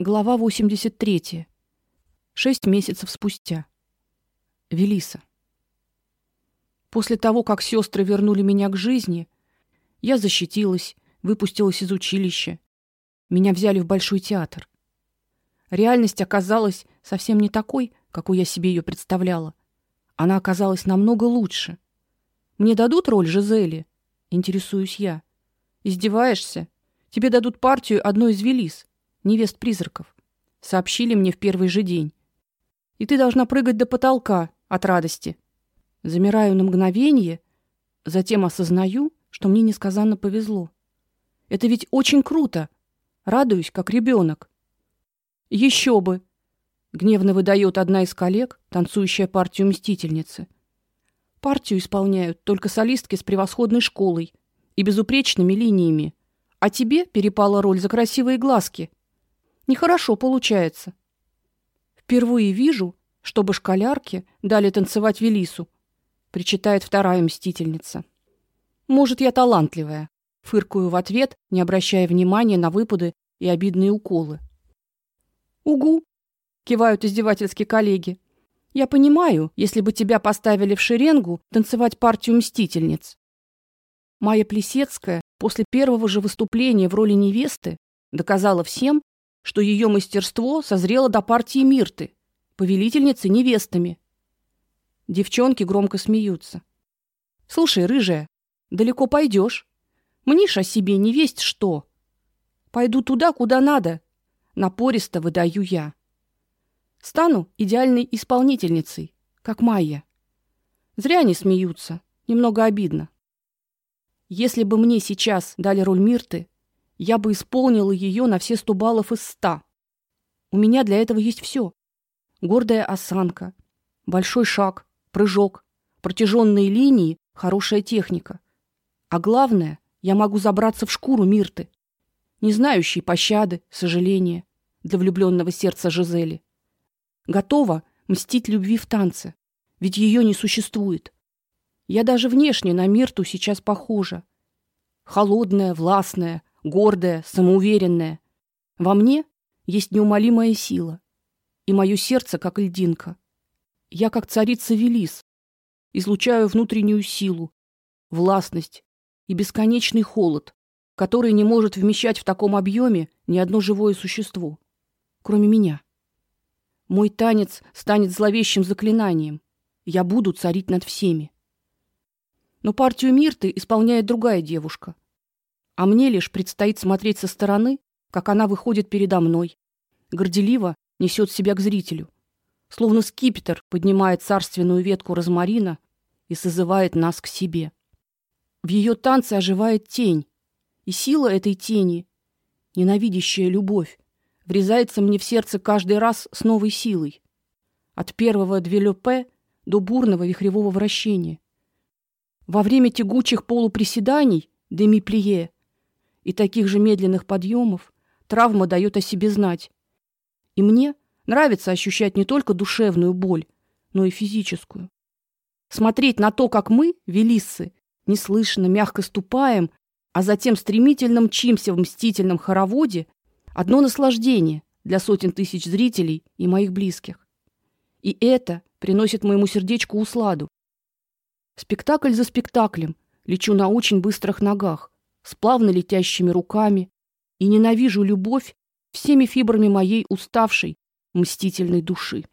Глава 83. Шесть месяцев спустя. Велиса. После того, как сестры вернули меня к жизни, я защитилась, выпустилась из училища. Меня взяли в большой театр. Реальность оказалась совсем не такой, какой я себе ее представляла. Она оказалась намного лучше. Мне дадут роль Жизели, интересуюсь я. Издеваешься? Тебе дадут партию одной из Велис невест призраков. Сообщили мне в первый же день. И ты должна прыгать до потолка от радости. Замираю на мгновение, затем осознаю, что мне несказанно повезло. Это ведь очень круто. Радуюсь, как ребенок. Еще бы, гневно выдает одна из коллег, танцующая партию мстительницы. Партию исполняют только солистки с превосходной школой и безупречными линиями. А тебе перепала роль за красивые глазки. Нехорошо получается. Впервые вижу, чтобы школярки дали танцевать Велису, причитает вторая мстительница. Может, я талантливая, фыркую в ответ, не обращая внимания на выпады и обидные уколы. Угу, кивают издевательски коллеги. Я понимаю, если бы тебя поставили в шеренгу танцевать партию мстительниц. Майя Плесецкая после первого же выступления в роли невесты доказала всем, что ее мастерство созрело до партии Мирты, повелительницы невестами. Девчонки громко смеются. Слушай, рыжая, далеко пойдешь? Мнишь о себе не весть что. Пойду туда, куда надо, напористо выдаю я. Стану идеальной исполнительницей, как Майя. Зря они смеются, немного обидно. Если бы мне сейчас дали роль Мирты, я бы исполнила ее на все сто баллов из ста. У меня для этого есть все: гордая осанка, большой шаг, прыжок, протяженные линии, хорошая техника. А главное, я могу забраться в шкуру Мирты, не знающей пощады, сожаления для влюбленного сердца Жизели. Готова мстить любви в танце, ведь ее не существует. Я даже внешне на Мирту сейчас похожа. Холодная, властная, гордая, самоуверенная. Во мне есть неумолимая сила, и мое сердце как льдинка. Я как царица Велис, излучаю внутреннюю силу, властность и бесконечный холод, который не может вмещать в таком объеме ни одно живое существо, кроме меня. Мой танец станет зловещим заклинанием. Я буду царить над всеми. Но партию Мирты исполняет другая девушка — а мне лишь предстоит смотреть со стороны, как она выходит передо мной, горделиво несет себя к зрителю, словно скипетр поднимает царственную ветку розмарина и созывает нас к себе. В ее танце оживает тень, и сила этой тени, ненавидящая любовь, врезается мне в сердце каждый раз с новой силой. От первого двелёпе до бурного вихревого вращения. Во время тягучих полуприседаний деми-плие и таких же медленных подъемов травма дает о себе знать. И мне нравится ощущать не только душевную боль, но и физическую. Смотреть на то, как мы, велиссы, неслышно, мягко ступаем, а затем стремительно мчимся в мстительном хороводе, одно наслаждение для сотен тысяч зрителей и моих близких. И это приносит моему сердечку усладу. Спектакль за спектаклем лечу на очень быстрых ногах, с плавно летящими руками, и ненавижу любовь всеми фибрами моей уставшей, мстительной души.